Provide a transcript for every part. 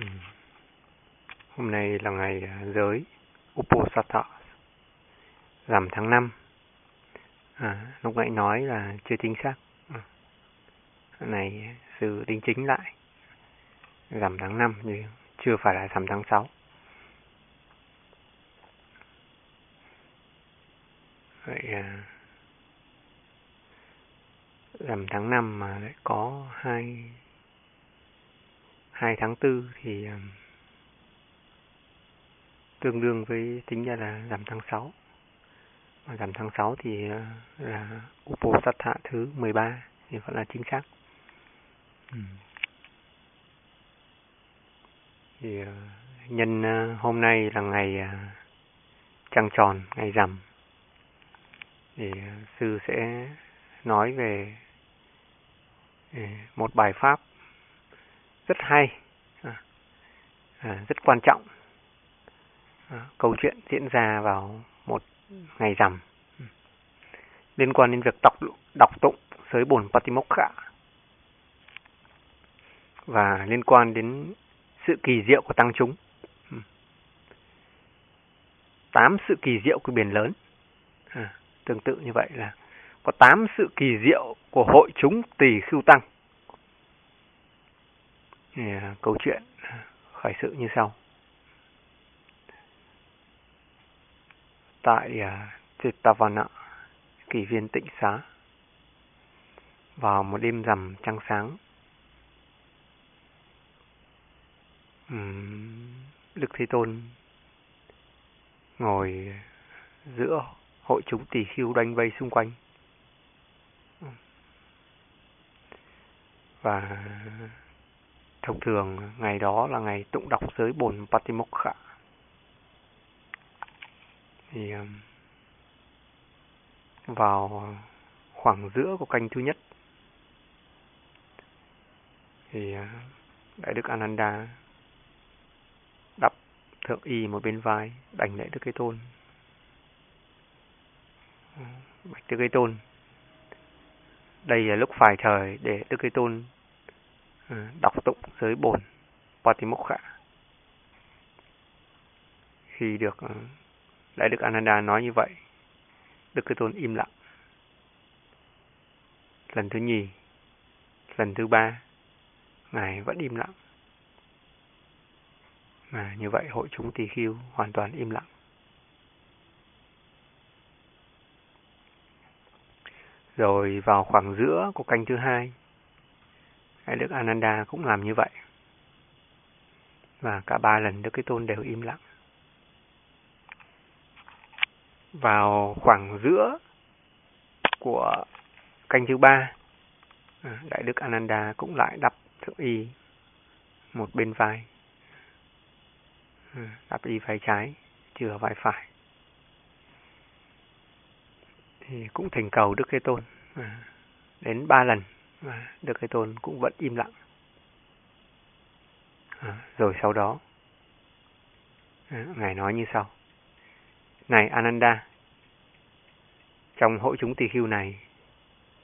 Ừ. Hôm nay là ngày à, giới Uposatha, giảm tháng 5. À, lúc nãy nói là chưa chính xác. À. Này sự đính chính lại. giảm tháng 5 nhưng chưa phải là giảm tháng 6. Vậy à, giảm tháng 5 mà lại có hai 2 tháng 4 thì ờ, tương đương với tính ra là giảm tháng 6. Và giảm tháng 6 thì ờ, là Upo sát hạ thứ 13 thì vẫn là chính xác. Ừ. Thì ờ, nhân hôm nay là ngày trăng tròn, ngày rằm thì sư sẽ nói về một bài pháp rất hay, à, à, rất quan trọng. À, câu chuyện diễn ra vào một ngày rằm ừ, liên quan đến việc đọc đọc tụng sới bổn Patimokha và liên quan đến sự kỳ diệu của tăng chúng. Ừ. Tám sự kỳ diệu của biển lớn. À, tương tự như vậy là có tám sự kỳ diệu của hội chúng tỳ khưu tăng À, câu chuyện khởi sự như sau. Tại à, uh, Chittavana, kỳ viên tịnh xá, vào một đêm rằm trăng sáng, Đức Thế Tôn ngồi giữa hội chúng tỷ khiêu đánh vây xung quanh. Và Thông thường, ngày đó là ngày tụng đọc giới bồn Patimokha. Thì um, vào khoảng giữa của canh thứ nhất, thì uh, Đại Đức Ananda đập thượng y một bên vai đánh lễ Đức cây Tôn. Bạch Đức cây Tôn. Đây là lúc phải thời để Đức cây Tôn Ừ, đọc tụng giới bồn Patimokha. Khi được ừ, Đại Đức Ananda nói như vậy, Đức Thế Tôn im lặng. Lần thứ nhì, lần thứ ba, Ngài vẫn im lặng. Mà như vậy hội chúng tỳ khiêu hoàn toàn im lặng. Rồi vào khoảng giữa của canh thứ hai, Đại Đức Ananda cũng làm như vậy. Và cả ba lần Đức Thế Tôn đều im lặng. Vào khoảng giữa của canh thứ ba, à, Đại Đức Ananda cũng lại đắp thượng y một bên vai. đập đắp y vai trái, chừa vai phải. Thì cũng thành cầu Đức Thế Tôn à, đến ba lần và Đức Thế Tôn cũng vẫn im lặng. À, rồi sau đó, à, Ngài nói như sau. Này Ananda, trong hội chúng tỳ khưu này,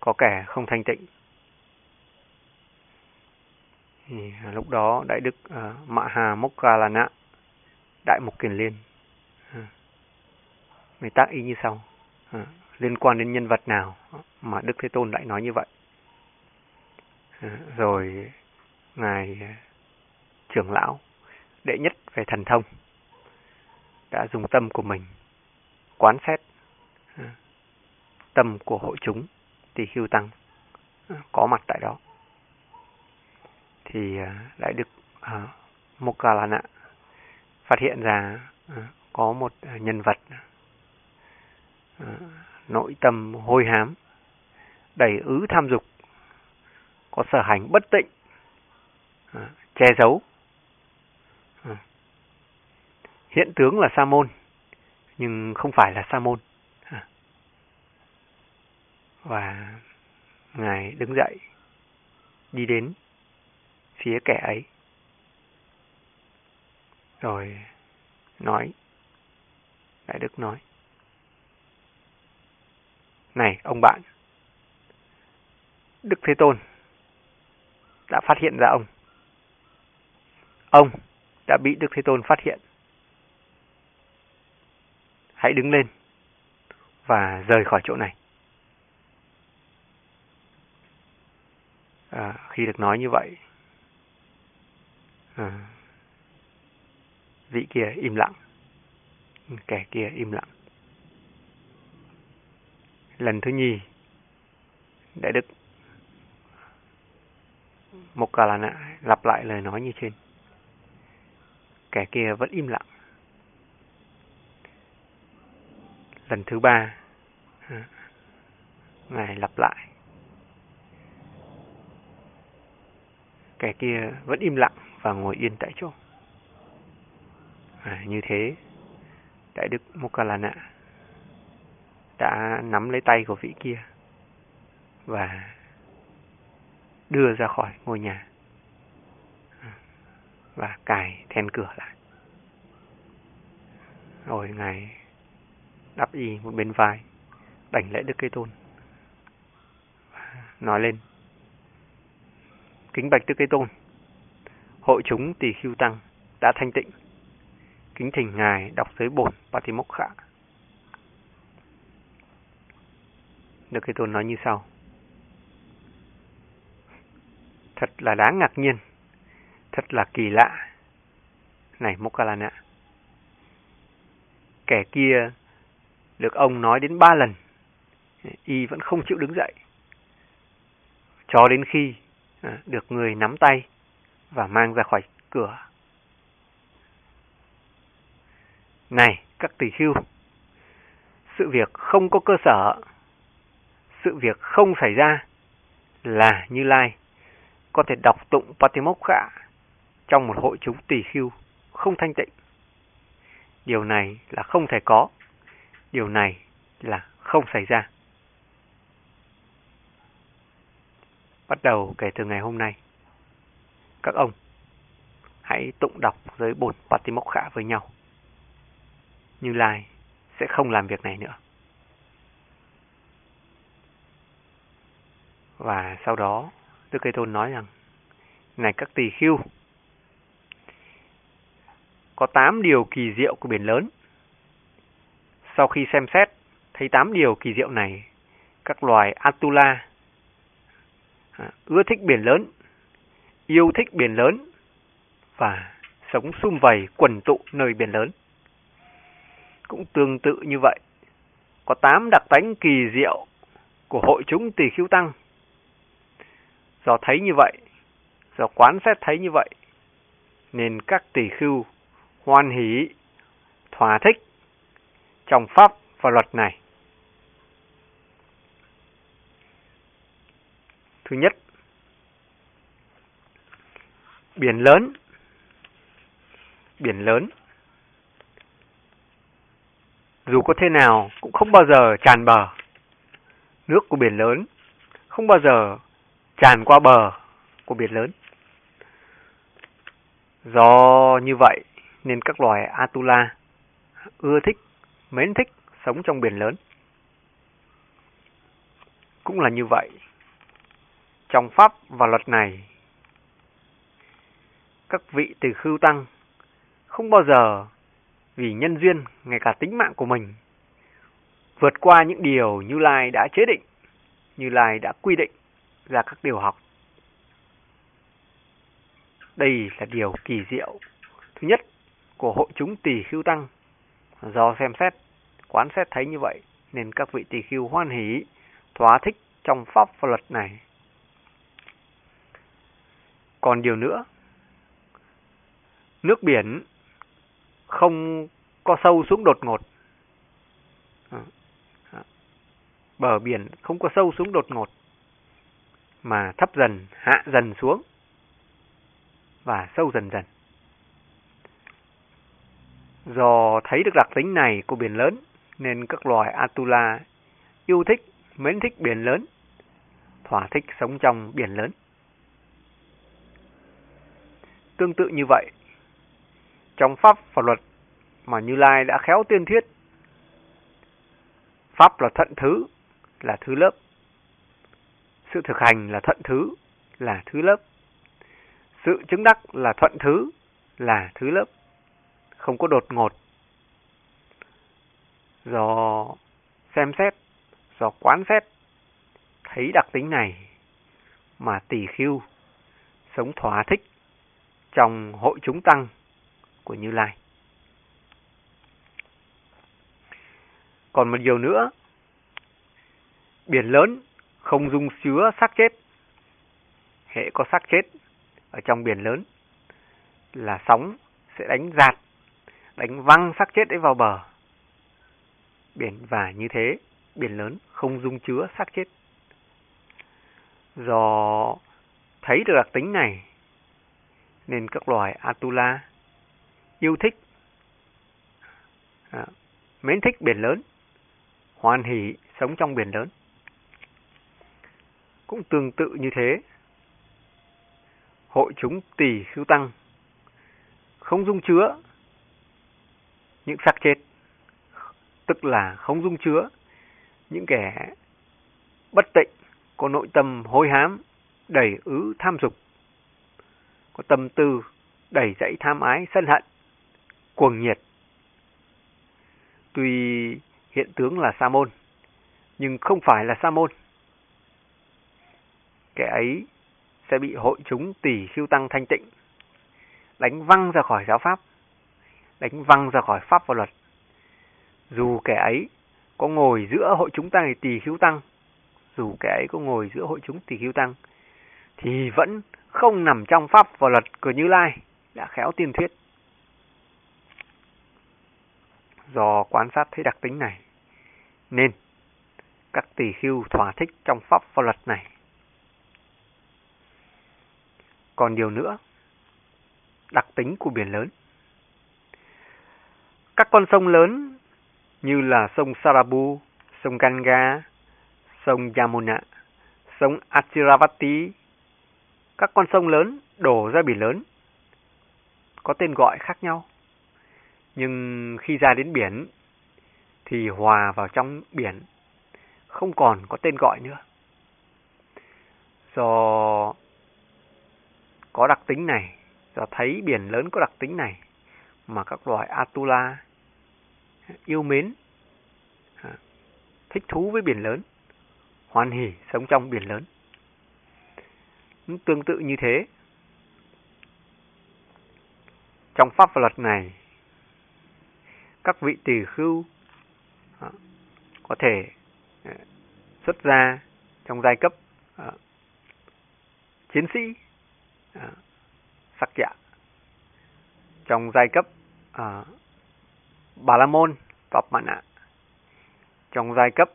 có kẻ không thanh tịnh. Thì à, lúc đó Đại Đức à, Mạ Hà Mokkalana, Đại Mục Kiền Liên, à, mới tác ý như sau. À, liên quan đến nhân vật nào mà Đức Thế Tôn lại nói như vậy rồi ngài à, trưởng lão đệ nhất về thần thông đã dùng tâm của mình quán xét à, tâm của hội chúng tỳ khưu tăng à, có mặt tại đó. Thì đại đức uh, Mokkalana phát hiện ra có một nhân vật nội tâm hôi hám đầy ứ tham dục có sở hành bất tịnh, à, che giấu. À, hiện tướng là sa môn, nhưng không phải là sa môn. À, và Ngài đứng dậy, đi đến phía kẻ ấy. Rồi nói, Đại Đức nói, Này ông bạn, Đức Thế Tôn đã phát hiện ra ông. ông đã bị Đức Thế Tôn phát hiện. Hãy đứng lên và rời khỏi chỗ này. À, khi được nói như vậy, à, vị kia im lặng, kẻ kia im lặng. Lần thứ nhì, Đại Đức Mokkalana lặp lại lời nói như trên. Kẻ kia vẫn im lặng. Lần thứ ba, Ngài lặp lại. Kẻ kia vẫn im lặng và ngồi yên tại chỗ. À, như thế, Đại Đức Mokalana đã nắm lấy tay của vị kia và đưa ra khỏi ngôi nhà và cài then cửa lại. Rồi Ngài đắp y một bên vai, đảnh lễ Đức Cây Tôn. Nói lên, kính bạch Đức Cây Tôn, hội chúng tỳ khiêu tăng đã thanh tịnh. Kính thỉnh Ngài đọc giới bổn Patimokha. Đức Cây Tôn nói như sau. Thật là đáng ngạc nhiên, thật là kỳ lạ. Này Mokkalana, kẻ kia được ông nói đến ba lần, y vẫn không chịu đứng dậy. Cho đến khi à, được người nắm tay và mang ra khỏi cửa. Này, các tỷ hưu, sự việc không có cơ sở, sự việc không xảy ra là Như Lai có thể đọc tụng Patimokkha trong một hội chúng tỳ khưu không thanh tịnh. Điều này là không thể có, điều này là không xảy ra. Bắt đầu kể từ ngày hôm nay, các ông hãy tụng đọc giới bổn Patimokkha với nhau. Như Lai sẽ không làm việc này nữa. Và sau đó Đức Cây Tôn nói rằng, Này các tỳ khưu có 8 điều kỳ diệu của biển lớn. Sau khi xem xét, thấy 8 điều kỳ diệu này, các loài Atula à, ưa thích biển lớn, yêu thích biển lớn và sống sum vầy quần tụ nơi biển lớn. Cũng tương tự như vậy, có 8 đặc tánh kỳ diệu của hội chúng tỳ khưu tăng Do thấy như vậy, do quán xét thấy như vậy, nên các tỷ khưu hoan hỷ, thỏa thích trong pháp và luật này. Thứ nhất, biển lớn. Biển lớn. Dù có thế nào cũng không bao giờ tràn bờ. Nước của biển lớn không bao giờ tràn qua bờ của biển lớn. Do như vậy nên các loài Atula ưa thích, mến thích sống trong biển lớn. Cũng là như vậy. Trong pháp và luật này, các vị từ khưu tăng không bao giờ vì nhân duyên ngay cả tính mạng của mình vượt qua những điều Như Lai đã chế định, Như Lai đã quy định ra các điều học. Đây là điều kỳ diệu. Thứ nhất, của hội chúng tỳ khưu tăng. Do xem xét, quán xét thấy như vậy, nên các vị tỳ khưu hoan hỷ, thỏa thích trong pháp và luật này. Còn điều nữa, nước biển không có sâu xuống đột ngột. À, à. Bờ biển không có sâu xuống đột ngột mà thấp dần, hạ dần xuống và sâu dần dần. Do thấy được đặc tính này của biển lớn nên các loài Atula yêu thích, mến thích biển lớn, thỏa thích sống trong biển lớn. Tương tự như vậy, trong pháp và luật mà Như Lai đã khéo tiên thiết, pháp là thận thứ, là thứ lớp, sự thực hành là thuận thứ, là thứ lớp. Sự chứng đắc là thuận thứ, là thứ lớp, không có đột ngột. Do xem xét, do quán xét, thấy đặc tính này mà tỷ khiêu sống thỏa thích trong hội chúng tăng của Như Lai. Còn một điều nữa, biển lớn không dung chứa xác chết. Hệ có xác chết ở trong biển lớn là sóng sẽ đánh giạt, đánh văng xác chết ấy vào bờ. Biển và như thế, biển lớn không dung chứa xác chết. Do thấy được đặc tính này, nên các loài Atula yêu thích, à, mến thích biển lớn, hoan hỷ sống trong biển lớn. Cũng tương tự như thế, hội chúng tỷ khưu tăng không dung chứa những xác chết, tức là không dung chứa những kẻ bất tịnh, có nội tâm hối hám, đầy ứ tham dục, có tâm tư đầy dẫy tham ái, sân hận, cuồng nhiệt. Tuy hiện tướng là sa môn, nhưng không phải là sa môn. Kẻ ấy sẽ bị hội chúng tỷ siêu tăng thanh tịnh, đánh văng ra khỏi giáo pháp, đánh văng ra khỏi pháp và luật. Dù kẻ ấy có ngồi giữa hội chúng tăng tỷ siêu tăng, dù kẻ ấy có ngồi giữa hội chúng tỷ siêu tăng, thì vẫn không nằm trong pháp và luật của Như Lai đã khéo tiên thuyết. Do quan sát thấy đặc tính này, nên các tỷ khưu thỏa thích trong pháp và luật này. Còn điều nữa, đặc tính của biển lớn. Các con sông lớn như là sông Sarabu, sông Ganga, sông Yamuna, sông Achiravati, các con sông lớn đổ ra biển lớn có tên gọi khác nhau. Nhưng khi ra đến biển thì hòa vào trong biển, không còn có tên gọi nữa. Do có đặc tính này, và thấy biển lớn có đặc tính này mà các loài Atula yêu mến, à, thích thú với biển lớn, hoan hỉ sống trong biển lớn. Tương tự như thế, trong pháp luật này, các vị tỳ khưu à, có thể à, xuất ra trong giai cấp chiến sĩ À, sắc dạ trong giai cấp à, bà la môn tọp mạn ạ. Trong giai cấp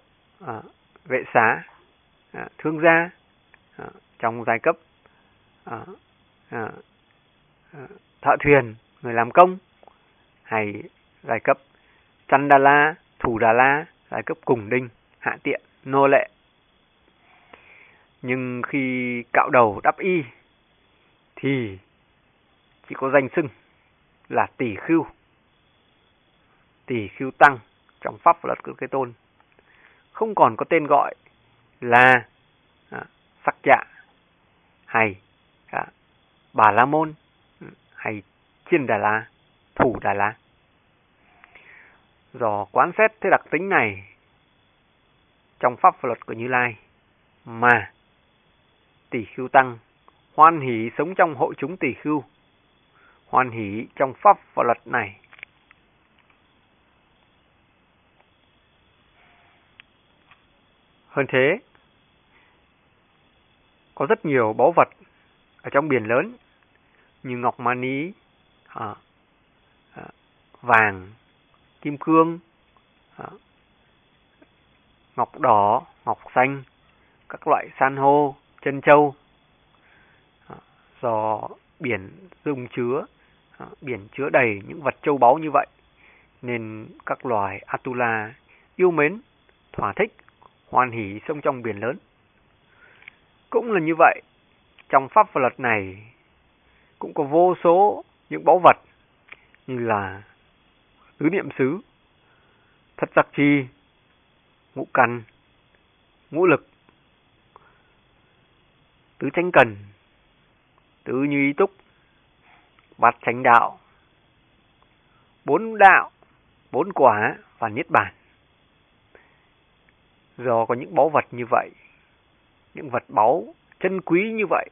à, vệ xá à, thương gia. À, trong giai cấp à, à, à thợ thuyền người làm công. Hay giai cấp chăn đà la Thủ Đà La, giai cấp cùng đinh, hạ tiện, nô lệ. Nhưng khi cạo đầu đắp y thì chỉ có danh xưng là tỷ khưu. Tỷ khưu tăng trong pháp luật của cái tôn. Không còn có tên gọi là à, sắc dạ hay à, bà la môn ừ, hay chiên Đà La, thủ Đà La. Do quán xét thế đặc tính này trong pháp luật của Như Lai mà tỷ khưu tăng hoan hỷ sống trong hội chúng tỷ khưu, hoan hỷ trong pháp và luật này. Hơn thế, có rất nhiều báu vật ở trong biển lớn như ngọc mani, à, à, vàng, kim cương, à, ngọc đỏ, ngọc xanh, các loại san hô, chân châu, do biển dung chứa, à, biển chứa đầy những vật châu báu như vậy, nên các loài Atula yêu mến, thỏa thích, hoan hỷ sống trong biển lớn. Cũng là như vậy, trong pháp và luật này cũng có vô số những báu vật như là tứ niệm xứ, thất giác chi, ngũ căn, ngũ lực, tứ chánh cần, tứ như ý túc, bát chánh đạo, bốn đạo, bốn quả và niết bàn. Do có những báu vật như vậy, những vật báu chân quý như vậy,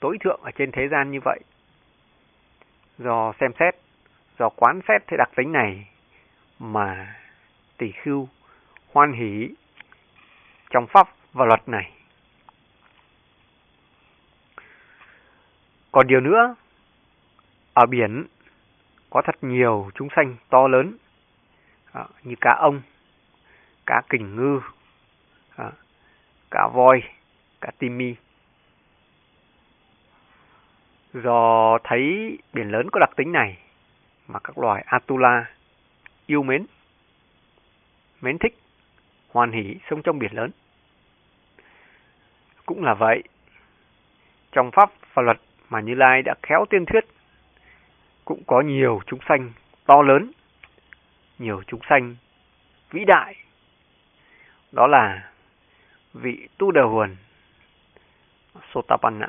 tối thượng ở trên thế gian như vậy, do xem xét, do quán xét thế đặc tính này mà tỷ khưu hoan hỷ trong pháp và luật này. Còn điều nữa, ở biển có thật nhiều chúng sanh to lớn à, như cá ông, cá kình ngư, à, cá voi, cá timi. Do thấy biển lớn có đặc tính này mà các loài Atula yêu mến, mến thích, hoàn hỷ sống trong biển lớn. Cũng là vậy, trong pháp và luật mà Như Lai đã khéo tiên thuyết, cũng có nhiều chúng sanh to lớn, nhiều chúng sanh vĩ đại. Đó là vị Tu Đà Huần, Sotapanna,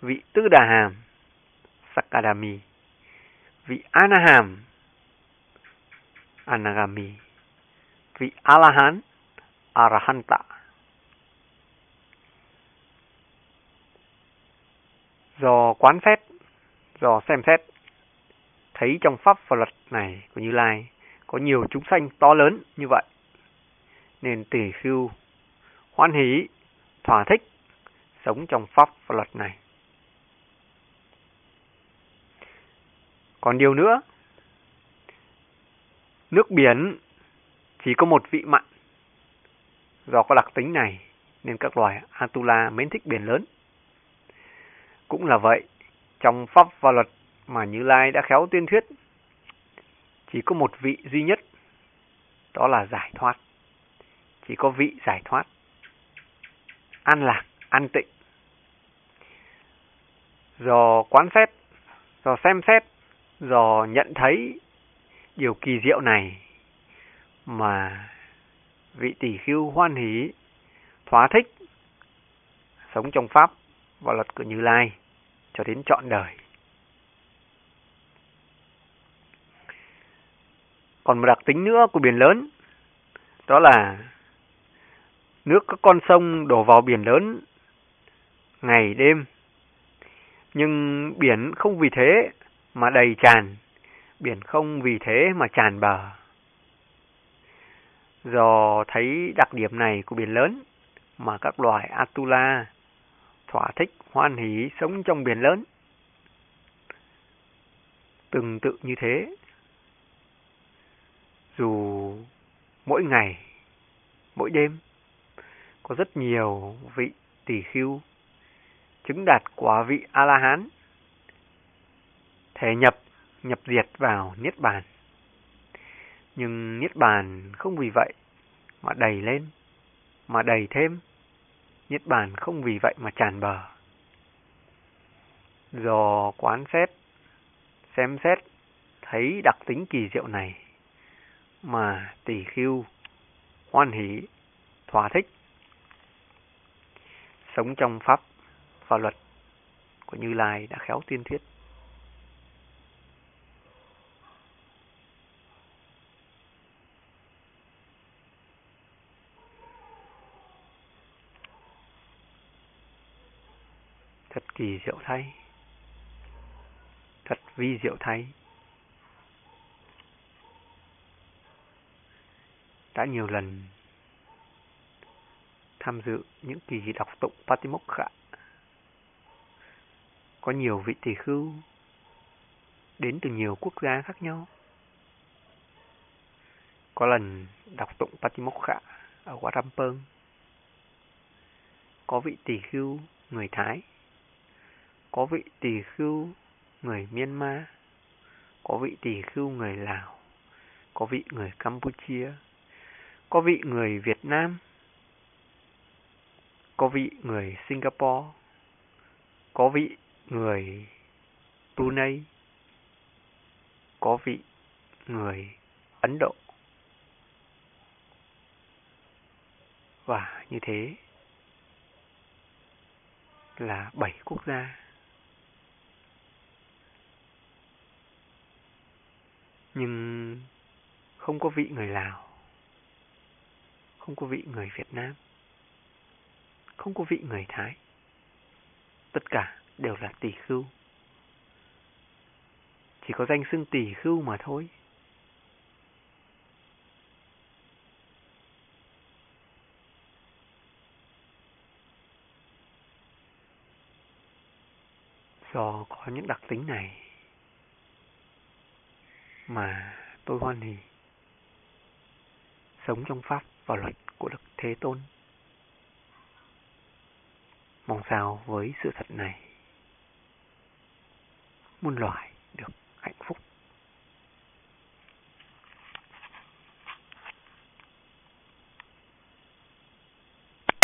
vị Tư Đà Hàm, Sakadami, vị Anaham, Anagami, vị A-la-hán, Arahanta. Do quán xét, do xem xét, thấy trong pháp và luật này của Như Lai có nhiều chúng sanh to lớn như vậy. Nên tỷ khưu, hoan hỷ, thỏa thích, sống trong pháp và luật này. Còn điều nữa, nước biển chỉ có một vị mặn. Do có đặc tính này nên các loài Atula mến thích biển lớn. Cũng là vậy, trong pháp và luật mà Như Lai đã khéo tuyên thuyết, chỉ có một vị duy nhất, đó là giải thoát. Chỉ có vị giải thoát, an lạc, an tịnh. Do quán xét, do xem xét, do nhận thấy điều kỳ diệu này mà vị tỷ khưu hoan hỷ, thỏa thích, sống trong Pháp và luật của Như Lai cho đến trọn đời. Còn một đặc tính nữa của biển lớn, đó là nước các con sông đổ vào biển lớn ngày đêm. Nhưng biển không vì thế mà đầy tràn, biển không vì thế mà tràn bờ. Do thấy đặc điểm này của biển lớn mà các loài Atula thỏa thích hoan hỷ sống trong biển lớn. Tương tự như thế, dù mỗi ngày, mỗi đêm có rất nhiều vị tỷ khưu chứng đạt quả vị A-la-hán thể nhập nhập diệt vào niết bàn. Nhưng niết bàn không vì vậy mà đầy lên, mà đầy thêm. Niết bàn không vì vậy mà tràn bờ. Do quán xét, xem xét, thấy đặc tính kỳ diệu này mà tỷ khiêu, hoan hỷ, thỏa thích, sống trong pháp và luật của Như Lai đã khéo tiên thiết. Thật kỳ diệu thay. Thật vi diệu thay. đã nhiều lần tham dự những kỳ đọc tụng Patimokha. Có nhiều vị tỷ khưu đến từ nhiều quốc gia khác nhau. Có lần đọc tụng Patimokha ở Warampong. Có vị tỷ khưu người Thái. Có vị tỳ khưu người Myanmar. Có vị tỳ khưu người Lào. Có vị người Campuchia có vị người Việt Nam, có vị người Singapore, có vị người Brunei, có vị người Ấn Độ. Và như thế là bảy quốc gia. Nhưng không có vị người Lào, không có vị người Việt Nam, không có vị người Thái. Tất cả đều là tỷ khưu. Chỉ có danh xưng tỷ khưu mà thôi. Do có những đặc tính này mà tôi hoan hỉ sống trong pháp và luật của Đức Thế Tôn. Mong sao với sự thật này, muôn loài được hạnh phúc.